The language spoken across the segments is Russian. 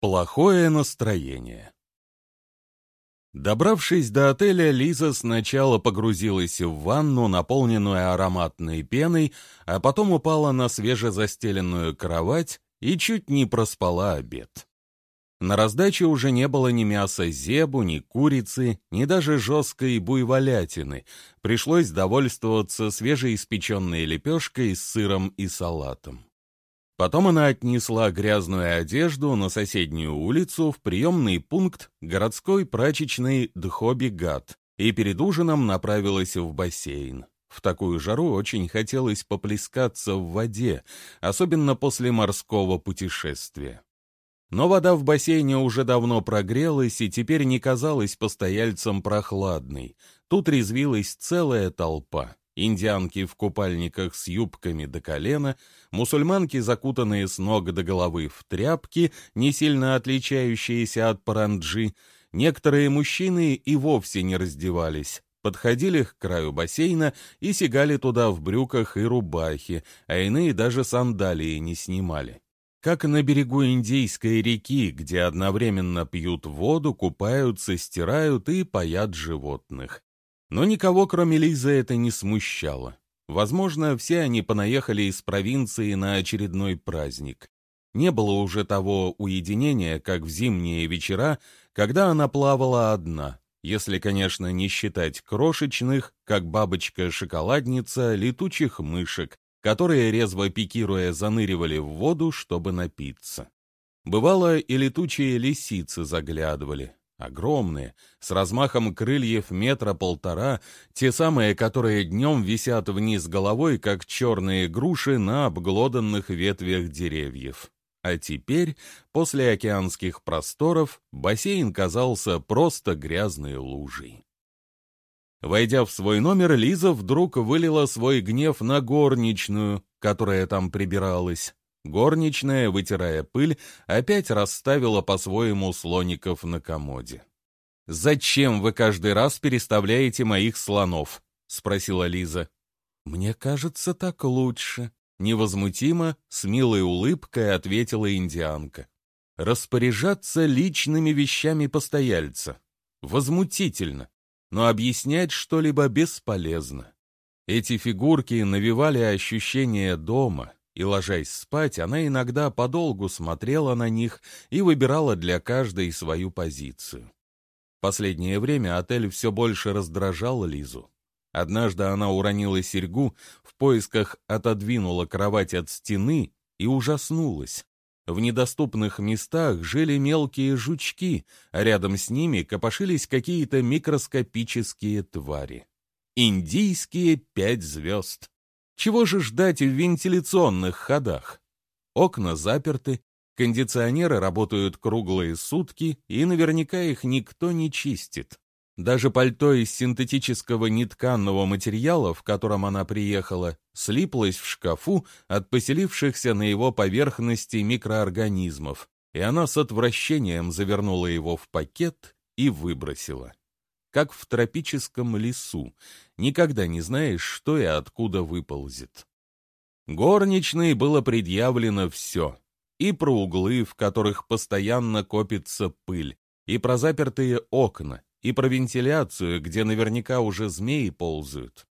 Плохое настроение. Добравшись до отеля, Лиза сначала погрузилась в ванну, наполненную ароматной пеной, а потом упала на свежезастеленную кровать и чуть не проспала обед. На раздаче уже не было ни мяса зебу, ни курицы, ни даже жесткой буйволятины. Пришлось довольствоваться свежеиспеченной лепешкой с сыром и салатом. Потом она отнесла грязную одежду на соседнюю улицу в приемный пункт городской прачечной Дхоби-Гат и перед ужином направилась в бассейн. В такую жару очень хотелось поплескаться в воде, особенно после морского путешествия. Но вода в бассейне уже давно прогрелась и теперь не казалась постояльцам прохладной. Тут резвилась целая толпа индианки в купальниках с юбками до колена, мусульманки, закутанные с ног до головы в тряпки, не сильно отличающиеся от паранджи, некоторые мужчины и вовсе не раздевались, подходили к краю бассейна и сигали туда в брюках и рубахе, а иные даже сандалии не снимали. Как на берегу Индийской реки, где одновременно пьют воду, купаются, стирают и паят животных. Но никого, кроме Лизы, это не смущало. Возможно, все они понаехали из провинции на очередной праздник. Не было уже того уединения, как в зимние вечера, когда она плавала одна, если, конечно, не считать крошечных, как бабочка-шоколадница, летучих мышек, которые, резво пикируя, заныривали в воду, чтобы напиться. Бывало, и летучие лисицы заглядывали, Огромные, с размахом крыльев метра полтора, те самые, которые днем висят вниз головой, как черные груши на обглоданных ветвях деревьев. А теперь, после океанских просторов, бассейн казался просто грязной лужей. Войдя в свой номер, Лиза вдруг вылила свой гнев на горничную, которая там прибиралась. Горничная, вытирая пыль, опять расставила по-своему слоников на комоде. «Зачем вы каждый раз переставляете моих слонов?» — спросила Лиза. «Мне кажется, так лучше», — невозмутимо, с милой улыбкой ответила индианка. «Распоряжаться личными вещами постояльца. Возмутительно, но объяснять что-либо бесполезно. Эти фигурки навевали ощущение дома, и, ложась спать, она иногда подолгу смотрела на них и выбирала для каждой свою позицию. Последнее время отель все больше раздражал Лизу. Однажды она уронила серьгу, в поисках отодвинула кровать от стены и ужаснулась. В недоступных местах жили мелкие жучки, а рядом с ними копошились какие-то микроскопические твари. Индийские пять звезд. Чего же ждать в вентиляционных ходах? Окна заперты, кондиционеры работают круглые сутки, и наверняка их никто не чистит. Даже пальто из синтетического нетканного материала, в котором она приехала, слиплось в шкафу от поселившихся на его поверхности микроорганизмов, и она с отвращением завернула его в пакет и выбросила как в тропическом лесу. Никогда не знаешь, что и откуда выползет. Горничной было предъявлено все. И про углы, в которых постоянно копится пыль, и про запертые окна, и про вентиляцию, где наверняка уже змеи ползают.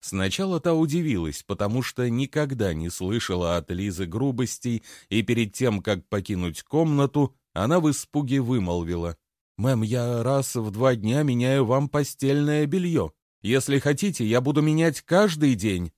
Сначала та удивилась, потому что никогда не слышала от Лизы грубостей, и перед тем, как покинуть комнату, она в испуге вымолвила. «Мэм, я раз в два дня меняю вам постельное белье. Если хотите, я буду менять каждый день».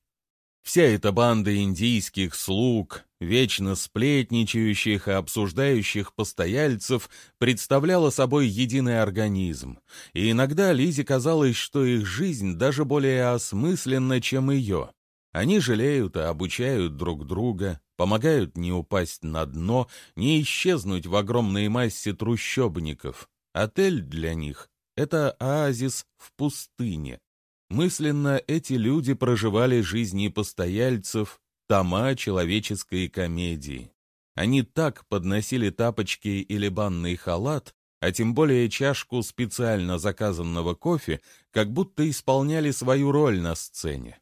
Вся эта банда индийских слуг, вечно сплетничающих и обсуждающих постояльцев, представляла собой единый организм, и иногда Лизе казалось, что их жизнь даже более осмысленна, чем ее. Они жалеют и обучают друг друга, помогают не упасть на дно, не исчезнуть в огромной массе трущобников. Отель для них — это оазис в пустыне. Мысленно эти люди проживали жизни постояльцев, тома человеческой комедии. Они так подносили тапочки или банный халат, а тем более чашку специально заказанного кофе, как будто исполняли свою роль на сцене.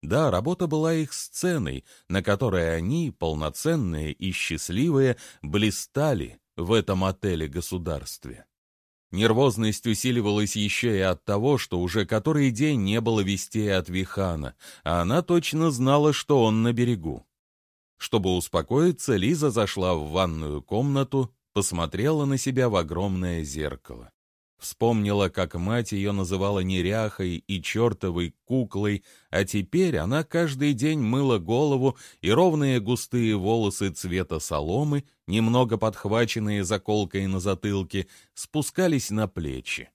Да, работа была их сценой, на которой они, полноценные и счастливые, блистали, в этом отеле-государстве. Нервозность усиливалась еще и от того, что уже который день не было вестей от Вихана, а она точно знала, что он на берегу. Чтобы успокоиться, Лиза зашла в ванную комнату, посмотрела на себя в огромное зеркало. Вспомнила, как мать ее называла неряхой и чертовой куклой, а теперь она каждый день мыла голову, и ровные густые волосы цвета соломы, немного подхваченные заколкой на затылке, спускались на плечи.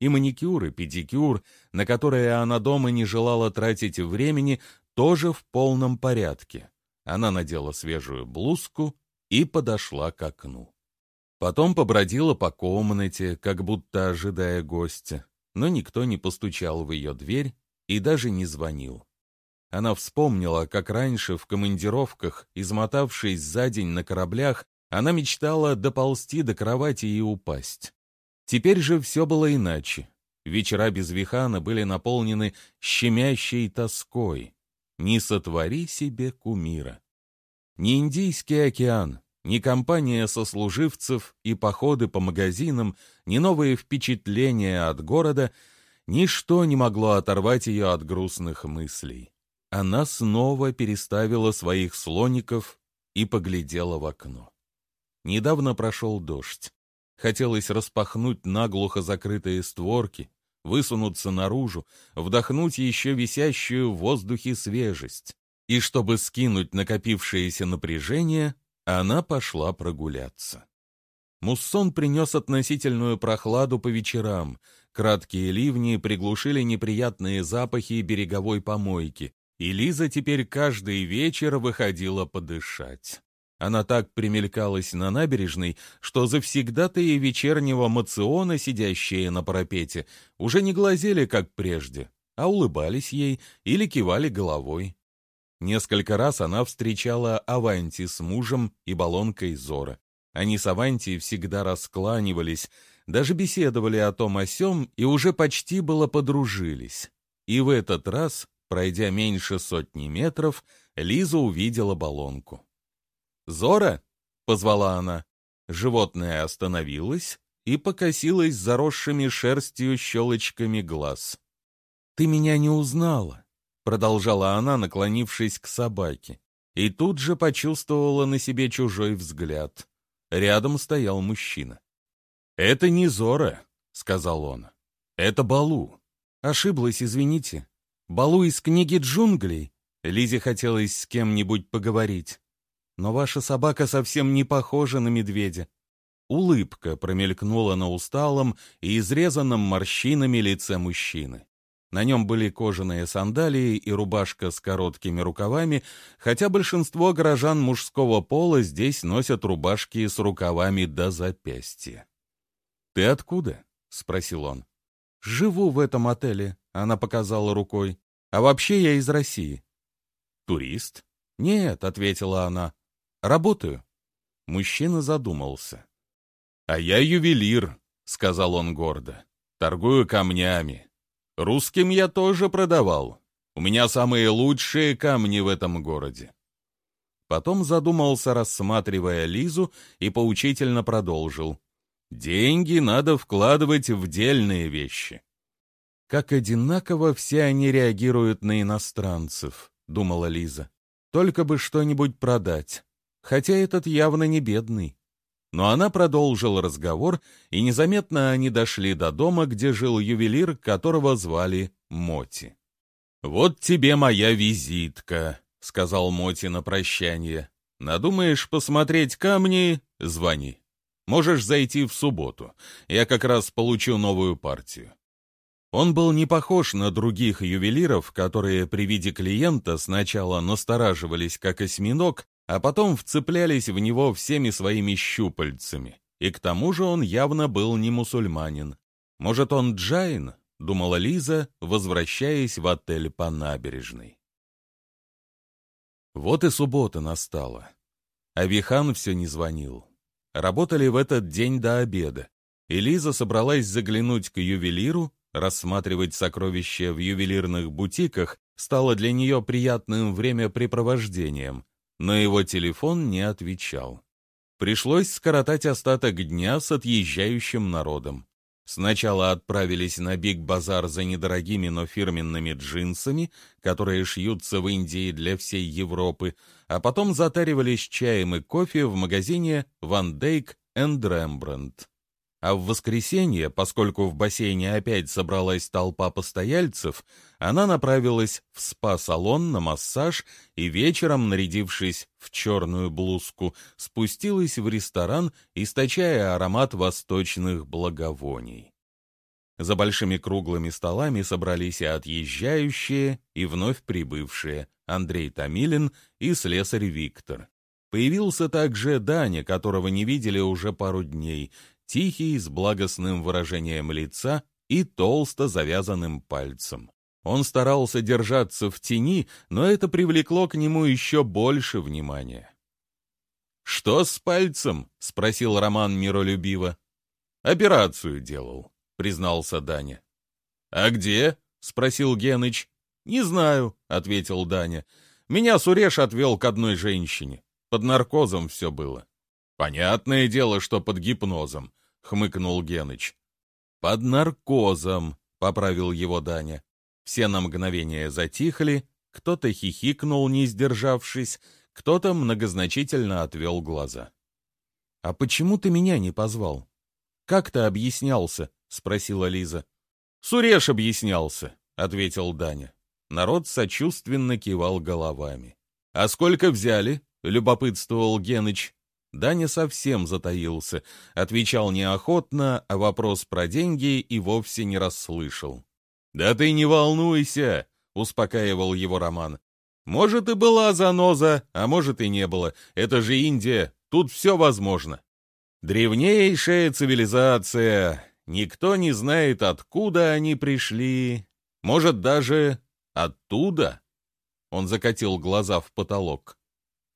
И маникюр, и педикюр, на которые она дома не желала тратить времени, тоже в полном порядке. Она надела свежую блузку и подошла к окну. Потом побродила по комнате, как будто ожидая гостя, но никто не постучал в ее дверь и даже не звонил. Она вспомнила, как раньше в командировках, измотавшись за день на кораблях, она мечтала доползти до кровати и упасть. Теперь же все было иначе. Вечера без Вихана были наполнены щемящей тоской. Не сотвори себе кумира. Не Индийский океан, ни компания сослуживцев и походы по магазинам, ни новые впечатления от города, ничто не могло оторвать ее от грустных мыслей. Она снова переставила своих слоников и поглядела в окно. Недавно прошел дождь. Хотелось распахнуть наглухо закрытые створки, высунуться наружу, вдохнуть еще висящую в воздухе свежесть. И чтобы скинуть накопившееся напряжение, она пошла прогуляться. Муссон принес относительную прохладу по вечерам. Краткие ливни приглушили неприятные запахи береговой помойки, и Лиза теперь каждый вечер выходила подышать. Она так примелькалась на набережной, что завсегдатые вечернего мациона, сидящие на парапете, уже не глазели, как прежде, а улыбались ей или кивали головой. Несколько раз она встречала Аванти с мужем и баллонкой Зора. Они с Аванти всегда раскланивались, даже беседовали о том о сём и уже почти было подружились. И в этот раз, пройдя меньше сотни метров, Лиза увидела баллонку. «Зора!» — позвала она. Животное остановилось и покосилось заросшими шерстью щелочками глаз. «Ты меня не узнала!» Продолжала она, наклонившись к собаке, и тут же почувствовала на себе чужой взгляд. Рядом стоял мужчина. «Это не Зора», — сказал он. «Это Балу». «Ошиблась, извините. Балу из книги джунглей?» Лизе хотелось с кем-нибудь поговорить. «Но ваша собака совсем не похожа на медведя». Улыбка промелькнула на усталом и изрезанном морщинами лице мужчины. На нем были кожаные сандалии и рубашка с короткими рукавами, хотя большинство горожан мужского пола здесь носят рубашки с рукавами до запястья. «Ты откуда?» — спросил он. «Живу в этом отеле», — она показала рукой. «А вообще я из России». «Турист?» «Нет», — ответила она. «Работаю». Мужчина задумался. «А я ювелир», — сказал он гордо. «Торгую камнями. Русским я тоже продавал. У меня самые лучшие камни в этом городе. Потом задумался, рассматривая Лизу, и поучительно продолжил. Деньги надо вкладывать в дельные вещи. Как одинаково все они реагируют на иностранцев, думала Лиза. Только бы что-нибудь продать. Хотя этот явно не бедный. Но она продолжила разговор, и незаметно они дошли до дома, где жил ювелир, которого звали Моти. «Вот тебе моя визитка», — сказал Моти на прощание. «Надумаешь посмотреть камни — звони. Можешь зайти в субботу. Я как раз получу новую партию». Он был не похож на других ювелиров, которые при виде клиента сначала настораживались как осьминог, а потом вцеплялись в него всеми своими щупальцами. И к тому же он явно был не мусульманин. Может, он джайн, думала Лиза, возвращаясь в отель по набережной. Вот и суббота настала. А Вихан все не звонил. Работали в этот день до обеда. И Лиза собралась заглянуть к ювелиру, рассматривать сокровища в ювелирных бутиках стало для нее приятным времяпрепровождением, но его телефон не отвечал. Пришлось скоротать остаток дня с отъезжающим народом. Сначала отправились на Биг-базар за недорогими, но фирменными джинсами, которые шьются в Индии для всей Европы, а потом затаривались чаем и кофе в магазине «Ван Дейк энд Рембрандт». А в воскресенье, поскольку в бассейне опять собралась толпа постояльцев, она направилась в спа-салон на массаж и вечером, нарядившись в черную блузку, спустилась в ресторан, источая аромат восточных благовоний. За большими круглыми столами собрались и отъезжающие, и вновь прибывшие Андрей Томилин и слесарь Виктор. Появился также Даня, которого не видели уже пару дней, тихий, с благостным выражением лица и толсто завязанным пальцем. Он старался держаться в тени, но это привлекло к нему еще больше внимания. «Что с пальцем?» — спросил Роман миролюбиво. «Операцию делал», — признался Даня. «А где?» — спросил Геныч. «Не знаю», — ответил Даня. «Меня Суреш отвел к одной женщине. Под наркозом все было». «Понятное дело, что под гипнозом. — хмыкнул Геныч. «Под наркозом», — поправил его Даня. Все на мгновение затихли, кто-то хихикнул, не сдержавшись, кто-то многозначительно отвел глаза. «А почему ты меня не позвал? Как ты объяснялся?» — спросила Лиза. «Суреш объяснялся», — ответил Даня. Народ сочувственно кивал головами. «А сколько взяли?» — любопытствовал Геныч. Даня совсем затаился, отвечал неохотно, а вопрос про деньги и вовсе не расслышал. «Да ты не волнуйся!» — успокаивал его Роман. «Может, и была заноза, а может, и не было. Это же Индия, тут все возможно. Древнейшая цивилизация. Никто не знает, откуда они пришли. Может, даже оттуда?» Он закатил глаза в потолок.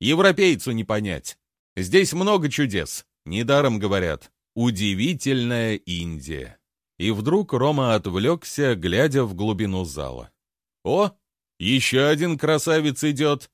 «Европейцу не понять». Здесь много чудес. Недаром говорят «удивительная Индия». И вдруг Рома отвлекся, глядя в глубину зала. «О, еще один красавец идет!»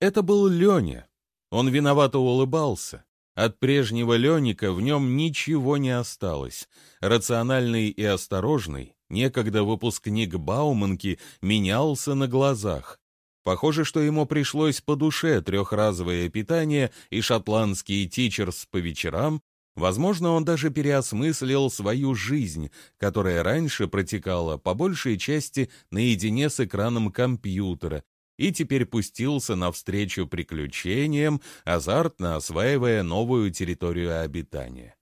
Это был Леня. Он виновато улыбался. От прежнего Леника в нем ничего не осталось. Рациональный и осторожный, некогда выпускник Бауманки, менялся на глазах. Похоже, что ему пришлось по душе трехразовое питание и шотландский тичерс по вечерам. Возможно, он даже переосмыслил свою жизнь, которая раньше протекала по большей части наедине с экраном компьютера, и теперь пустился навстречу приключениям, азартно осваивая новую территорию обитания.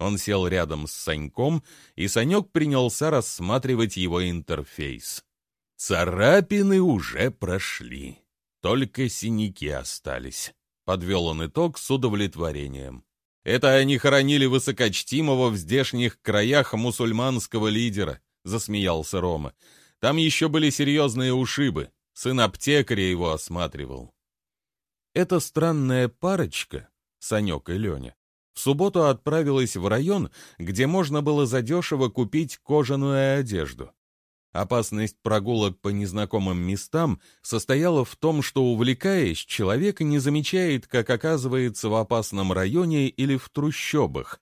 Он сел рядом с Саньком, и Санек принялся рассматривать его интерфейс. Царапины уже прошли, только синяки остались. Подвел он итог с удовлетворением. Это они хоронили высокочтимого в здешних краях мусульманского лидера, засмеялся Рома. Там еще были серьезные ушибы. Сын аптекаря его осматривал. Эта странная парочка, Санек и Леня, в субботу отправилась в район, где можно было задешево купить кожаную одежду. Опасность прогулок по незнакомым местам состояла в том, что, увлекаясь, человек не замечает, как оказывается в опасном районе или в трущобах.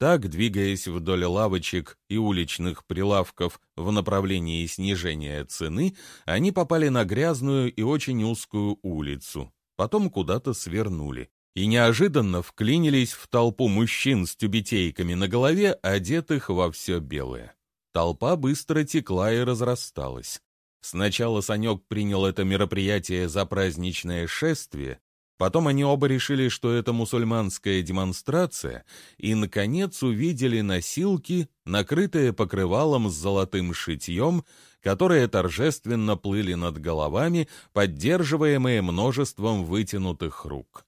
Так, двигаясь вдоль лавочек и уличных прилавков в направлении снижения цены, они попали на грязную и очень узкую улицу, потом куда-то свернули и неожиданно вклинились в толпу мужчин с тюбетейками на голове, одетых во все белое. Толпа быстро текла и разрасталась. Сначала Санек принял это мероприятие за праздничное шествие, потом они оба решили, что это мусульманская демонстрация, и, наконец, увидели носилки, накрытые покрывалом с золотым шитьем, которые торжественно плыли над головами, поддерживаемые множеством вытянутых рук.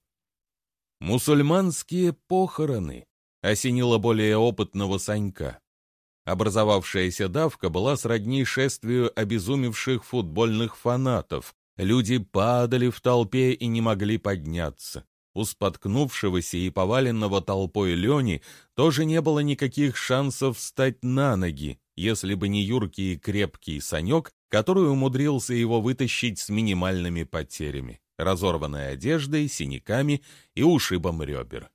«Мусульманские похороны», — осенило более опытного Санька. Образовавшаяся давка была сродни шествию обезумевших футбольных фанатов. Люди падали в толпе и не могли подняться. У споткнувшегося и поваленного толпой Лени тоже не было никаких шансов встать на ноги, если бы не юркий и крепкий Санек, который умудрился его вытащить с минимальными потерями, разорванной одеждой, синяками и ушибом ребер.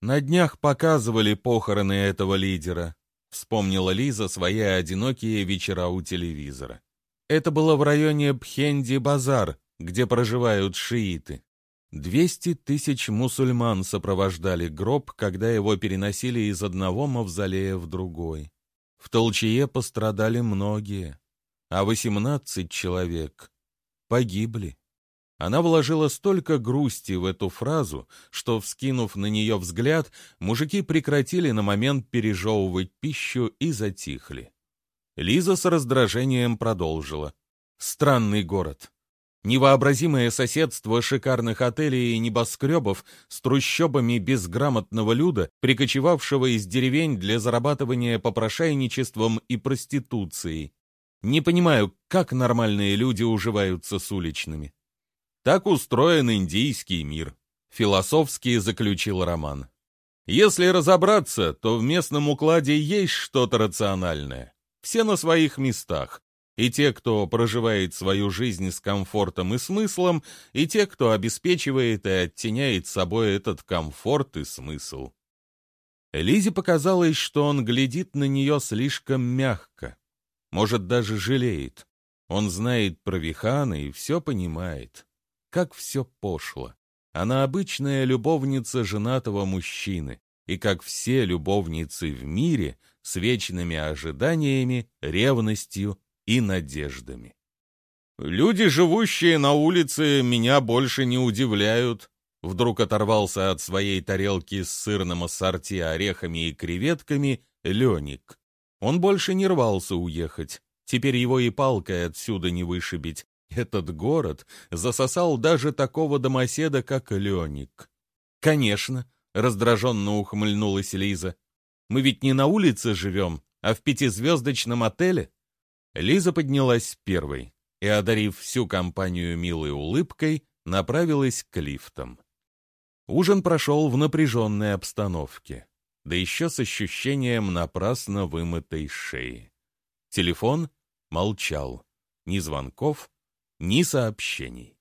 На днях показывали похороны этого лидера. Вспомнила Лиза свои одинокие вечера у телевизора. Это было в районе Бхенди-Базар, где проживают шииты. Двести тысяч мусульман сопровождали гроб, когда его переносили из одного мавзолея в другой. В толчее пострадали многие, а восемнадцать человек погибли. Она вложила столько грусти в эту фразу, что, вскинув на нее взгляд, мужики прекратили на момент пережевывать пищу и затихли. Лиза с раздражением продолжила. «Странный город. Невообразимое соседство шикарных отелей и небоскребов с трущобами безграмотного люда, прикочевавшего из деревень для зарабатывания попрошайничеством и проституцией. Не понимаю, как нормальные люди уживаются с уличными. Так устроен индийский мир, философски заключил Роман. Если разобраться, то в местном укладе есть что-то рациональное. Все на своих местах, и те, кто проживает свою жизнь с комфортом и смыслом, и те, кто обеспечивает и оттеняет собой этот комфорт и смысл. Лизе показалось, что он глядит на нее слишком мягко, может, даже жалеет. Он знает про Вихана и все понимает. Как все пошло. Она обычная любовница женатого мужчины, и как все любовницы в мире, с вечными ожиданиями, ревностью и надеждами. «Люди, живущие на улице, меня больше не удивляют», вдруг оторвался от своей тарелки с сырным ассорти орехами и креветками Леник. Он больше не рвался уехать. Теперь его и палкой отсюда не вышибить. Этот город засосал даже такого домоседа, как Леник. «Конечно», — раздраженно ухмыльнулась Лиза. «Мы ведь не на улице живем, а в пятизвездочном отеле». Лиза поднялась первой и, одарив всю компанию милой улыбкой, направилась к лифтам. Ужин прошел в напряженной обстановке, да еще с ощущением напрасно вымытой шеи. Телефон молчал. Ни звонков, ни сообщений.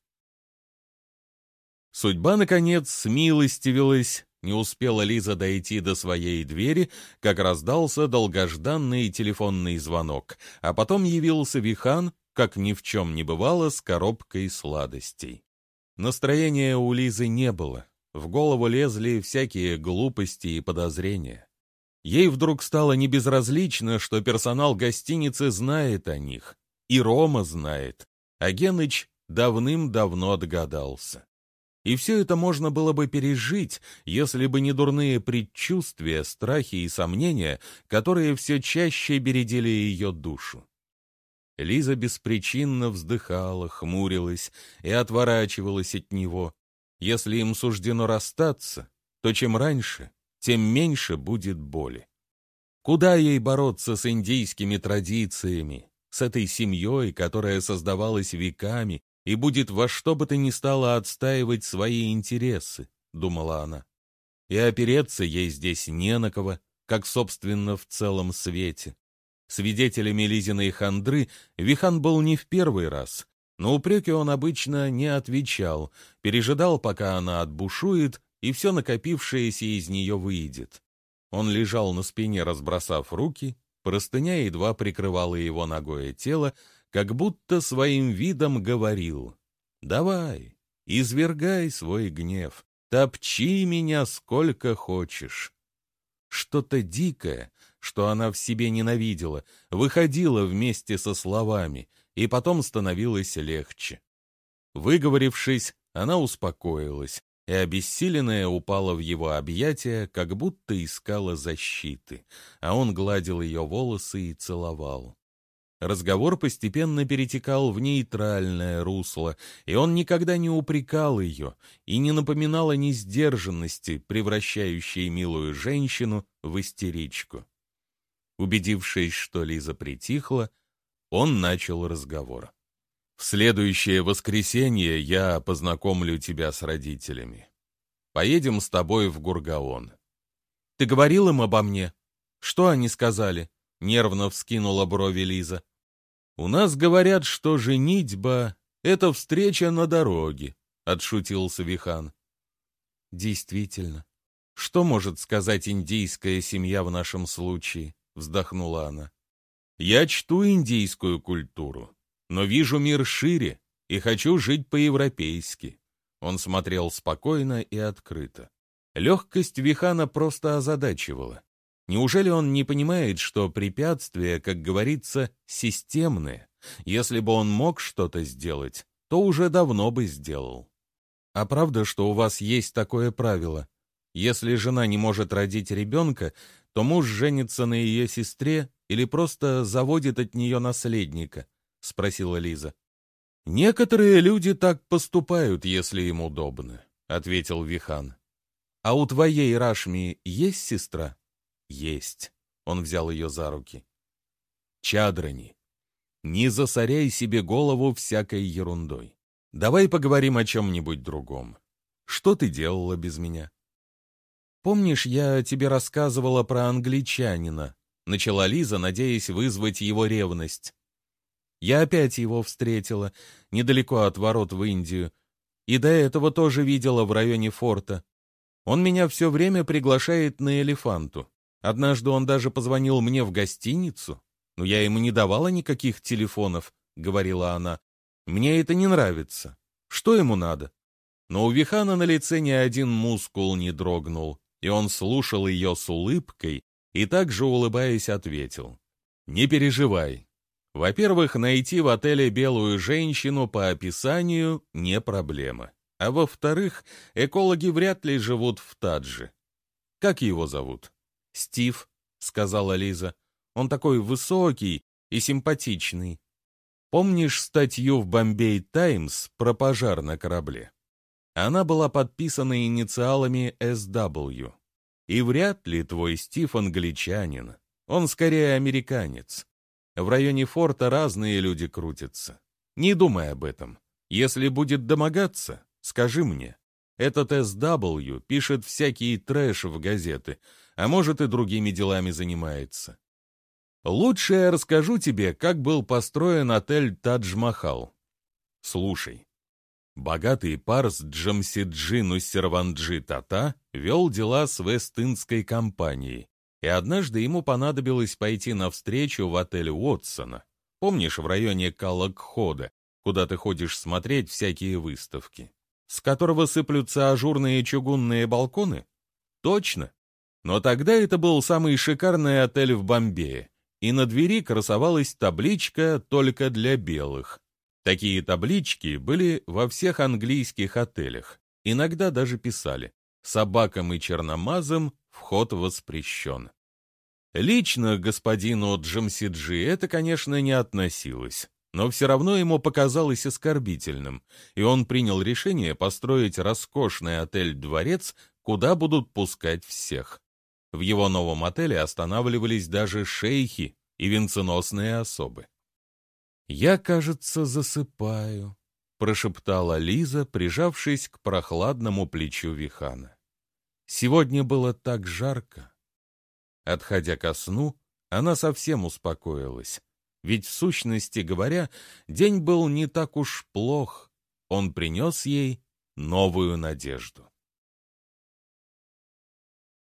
Судьба, наконец, смилостивилась не успела Лиза дойти до своей двери, как раздался долгожданный телефонный звонок, а потом явился Вихан, как ни в чем не бывало, с коробкой сладостей. Настроения у Лизы не было, в голову лезли всякие глупости и подозрения. Ей вдруг стало небезразлично, что персонал гостиницы знает о них, и Рома знает, а Геныч давным-давно догадался. И все это можно было бы пережить, если бы не дурные предчувствия, страхи и сомнения, которые все чаще бередили ее душу. Лиза беспричинно вздыхала, хмурилась и отворачивалась от него. Если им суждено расстаться, то чем раньше, тем меньше будет боли. Куда ей бороться с индийскими традициями, с этой семьей, которая создавалась веками и будет во что бы то ни стало отстаивать свои интересы, думала она. И опереться ей здесь не на кого, как, собственно, в целом свете. Свидетелями Лизиной хандры Вихан был не в первый раз, но упреки он обычно не отвечал, пережидал, пока она отбушует, и все накопившееся из нее выйдет. Он лежал на спине, разбросав руки, простыня едва прикрывала его ногое тело, как будто своим видом говорил «Давай, извергай свой гнев, топчи меня сколько хочешь». Что-то дикое, что она в себе ненавидела, выходило вместе со словами, и потом становилось легче. Выговорившись, она успокоилась, и обессиленная упала в его объятия, как будто искала защиты, а он гладил ее волосы и целовал. Разговор постепенно перетекал в нейтральное русло, и он никогда не упрекал ее и не напоминал о несдержанности, превращающей милую женщину в истеричку. Убедившись, что Лиза притихла, он начал разговор. «В следующее воскресенье я познакомлю тебя с родителями. Поедем с тобой в Гургаон». «Ты говорил им обо мне? Что они сказали?» — нервно вскинула брови Лиза. «У нас говорят, что женитьба — это встреча на дороге», — отшутился Вихан. «Действительно, «Что может сказать индийская семья в нашем случае?» — вздохнула она. «Я чту индийскую культуру, но вижу мир шире и хочу жить по-европейски». Он смотрел спокойно и открыто. Легкость Вихана просто озадачивала. Неужели он не понимает, что препятствия, как говорится, системные? Если бы он мог что-то сделать, то уже давно бы сделал. А правда, что у вас есть такое правило? Если жена не может родить ребенка, то муж женится на ее сестре или просто заводит от нее наследника? — спросила Лиза. «Некоторые люди так поступают, если им удобно», — ответил Вихан. «А у твоей Рашми есть сестра?» «Есть». Он взял ее за руки. «Чадрани, не засоряй себе голову всякой ерундой. Давай поговорим о чем-нибудь другом. Что ты делала без меня?» «Помнишь, я тебе рассказывала про англичанина?» Начала Лиза, надеясь вызвать его ревность. Я опять его встретила, недалеко от ворот в Индию, и до этого тоже видела в районе форта. Он меня все время приглашает на элефанту. Однажды он даже позвонил мне в гостиницу. Но я ему не давала никаких телефонов, — говорила она. Мне это не нравится. Что ему надо? Но у Вихана на лице ни один мускул не дрогнул, и он слушал ее с улыбкой и также, улыбаясь, ответил. «Не переживай. Во-первых, найти в отеле белую женщину по описанию не проблема. А во-вторых, экологи вряд ли живут в Тадже. Как его зовут? Стив, сказала Лиза. Он такой высокий и симпатичный. Помнишь статью в Бомбей Таймс про пожар на корабле? Она была подписана инициалами SW. И вряд ли твой Стив англичанин. Он скорее американец. В районе форта разные люди крутятся. Не думай об этом. Если будет домогаться, скажи мне. Этот SW пишет всякий трэш в газеты, а может и другими делами занимается. Лучше я расскажу тебе, как был построен отель Тадж-Махал. Слушай. Богатый парс Джамсиджи Нуссерванджи Тата вел дела с Вест-Индской компанией, и однажды ему понадобилось пойти на встречу в отель Уотсона. Помнишь, в районе Калакхода, куда ты ходишь смотреть всякие выставки? С которого сыплются ажурные чугунные балконы? Точно. Но тогда это был самый шикарный отель в Бомбее, и на двери красовалась табличка «Только для белых». Такие таблички были во всех английских отелях. Иногда даже писали «Собакам и черномазам вход воспрещен. Лично господину Джамсиджи это, конечно, не относилось, но все равно ему показалось оскорбительным, и он принял решение построить роскошный отель-дворец, куда будут пускать всех. В его новом отеле останавливались даже шейхи и венценосные особы. «Я, кажется, засыпаю», — прошептала Лиза, прижавшись к прохладному плечу Вихана. Сегодня было так жарко. Отходя ко сну, она совсем успокоилась. Ведь, в сущности говоря, день был не так уж плох. Он принес ей новую надежду.